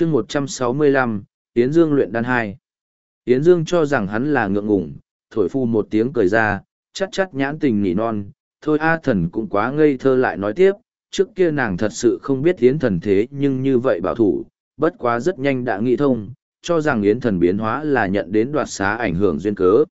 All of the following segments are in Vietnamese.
chương một trăm sáu mươi lăm Yến Dương luyện đan hai Yến Dương cho rằng hắn là ngượng ngủng, thổi phu một tiếng cười ra, chắc chắc nhãn tình nỉ non, thôi A thần cũng quá ngây thơ lại nói tiếp, trước kia nàng thật sự không biết Yến thần thế nhưng như vậy bảo thủ, bất quá rất nhanh đã nghĩ thông, cho rằng Yến thần biến hóa là nhận đến đoạt xá ảnh hưởng duyên cớ.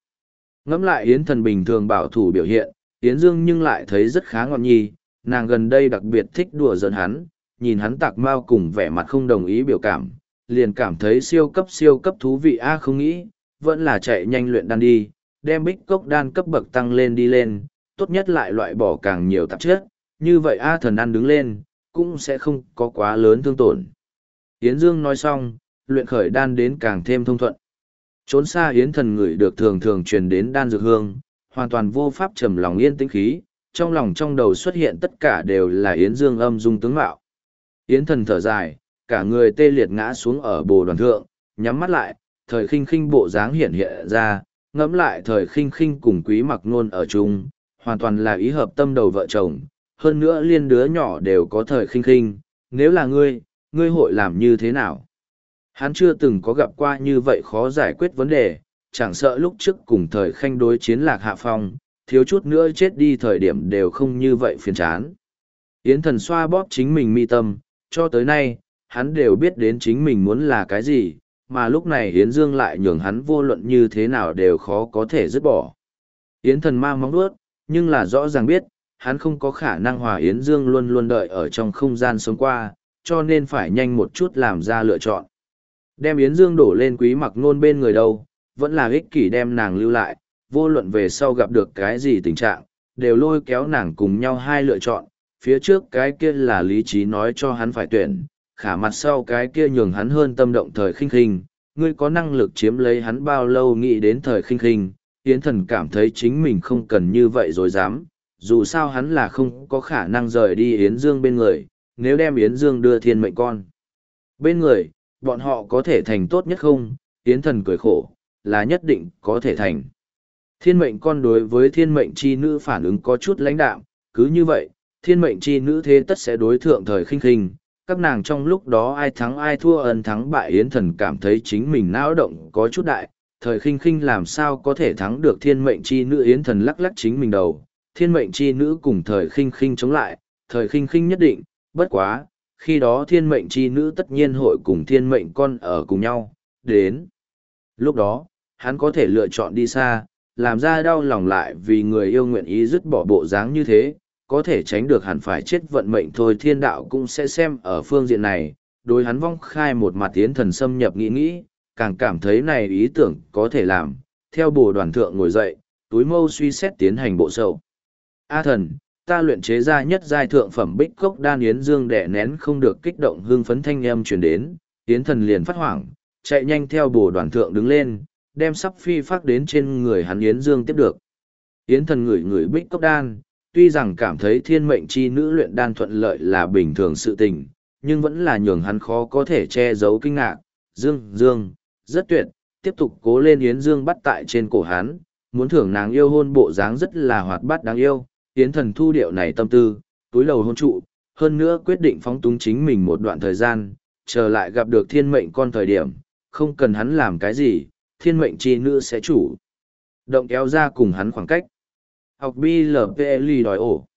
Ngẫm lại Yến thần bình thường bảo thủ biểu hiện, Yến Dương nhưng lại thấy rất khá ngọn nhi, nàng gần đây đặc biệt thích đùa giỡn hắn, nhìn hắn tạc mau cùng vẻ mặt không đồng ý biểu cảm, liền cảm thấy siêu cấp siêu cấp thú vị a không nghĩ, vẫn là chạy nhanh luyện đan đi, đem bích cốc đan cấp bậc tăng lên đi lên, tốt nhất lại loại bỏ càng nhiều tạp chất, như vậy A thần ăn đứng lên, cũng sẽ không có quá lớn thương tổn. Yến Dương nói xong, luyện khởi đan đến càng thêm thông thuận. Trốn xa Yến thần người được thường thường truyền đến đan dược hương, hoàn toàn vô pháp trầm lòng yên tĩnh khí, trong lòng trong đầu xuất hiện tất cả đều là Yến Dương âm dung tướng mạo. Yến thần thở dài, cả người tê liệt ngã xuống ở bồ đoàn thượng, nhắm mắt lại, thời khinh khinh bộ dáng hiện hiện ra, ngẫm lại thời khinh khinh cùng quý mặc nôn ở chung, hoàn toàn là ý hợp tâm đầu vợ chồng, hơn nữa liên đứa nhỏ đều có thời khinh khinh, nếu là ngươi, ngươi hội làm như thế nào? Hắn chưa từng có gặp qua như vậy khó giải quyết vấn đề, chẳng sợ lúc trước cùng thời khanh đối chiến lạc hạ phong, thiếu chút nữa chết đi thời điểm đều không như vậy phiền chán. Yến thần xoa bóp chính mình mi tâm, cho tới nay, hắn đều biết đến chính mình muốn là cái gì, mà lúc này Yến Dương lại nhường hắn vô luận như thế nào đều khó có thể dứt bỏ. Yến thần ma mong đuốt, nhưng là rõ ràng biết, hắn không có khả năng hòa Yến Dương luôn luôn đợi ở trong không gian sống qua, cho nên phải nhanh một chút làm ra lựa chọn. Đem Yến Dương đổ lên quý mặc nôn bên người đâu, vẫn là ích kỷ đem nàng lưu lại, vô luận về sau gặp được cái gì tình trạng, đều lôi kéo nàng cùng nhau hai lựa chọn, phía trước cái kia là lý trí nói cho hắn phải tuyển, khả mặt sau cái kia nhường hắn hơn tâm động thời khinh khinh, ngươi có năng lực chiếm lấy hắn bao lâu nghĩ đến thời khinh khinh, Yến thần cảm thấy chính mình không cần như vậy rồi dám, dù sao hắn là không có khả năng rời đi Yến Dương bên người, nếu đem Yến Dương đưa thiên mệnh con. Bên người, bọn họ có thể thành tốt nhất không? Yến thần cười khổ, là nhất định có thể thành. Thiên mệnh con đối với thiên mệnh chi nữ phản ứng có chút lãnh đạm, cứ như vậy, thiên mệnh chi nữ thế tất sẽ đối thượng thời khinh khinh, các nàng trong lúc đó ai thắng ai thua ân thắng bại yến thần cảm thấy chính mình não động có chút đại, thời khinh khinh làm sao có thể thắng được thiên mệnh chi nữ yến thần lắc lắc chính mình đầu, thiên mệnh chi nữ cùng thời khinh khinh chống lại, thời khinh khinh nhất định, bất quá, khi đó thiên mệnh chi nữ tất nhiên hội cùng thiên mệnh con ở cùng nhau, đến. Lúc đó, hắn có thể lựa chọn đi xa, làm ra đau lòng lại vì người yêu nguyện ý dứt bỏ bộ dáng như thế, có thể tránh được hẳn phải chết vận mệnh thôi thiên đạo cũng sẽ xem ở phương diện này, đối hắn vong khai một mặt tiến thần xâm nhập nghĩ nghĩ, càng cảm thấy này ý tưởng có thể làm, theo bồ đoàn thượng ngồi dậy, túi mâu suy xét tiến hành bộ sâu. A thần, ta luyện chế ra nhất giai thượng phẩm bích cốc đan yến dương đẻ nén không được kích động hương phấn thanh âm truyền đến, yến thần liền phát hoảng, chạy nhanh theo bồ đoàn thượng đứng lên, đem sắp phi phát đến trên người hắn yến dương tiếp được. Yến thần ngửi ngửi bích cốc đan, tuy rằng cảm thấy thiên mệnh chi nữ luyện đan thuận lợi là bình thường sự tình, nhưng vẫn là nhường hắn khó có thể che giấu kinh ngạc. Dương, Dương, rất tuyệt, tiếp tục cố lên Yến Dương bắt tại trên cổ hắn, muốn thưởng nàng yêu hôn bộ dáng rất là hoạt bát đáng yêu, Yến thần thu điệu này tâm tư, túi lầu hôn trụ, hơn nữa quyết định phóng túng chính mình một đoạn thời gian, chờ lại gặp được thiên mệnh con thời điểm, không cần hắn làm cái gì, thiên mệnh chi nữ sẽ chủ. Động kéo ra cùng hắn khoảng cách học BLPLI đòi ổ.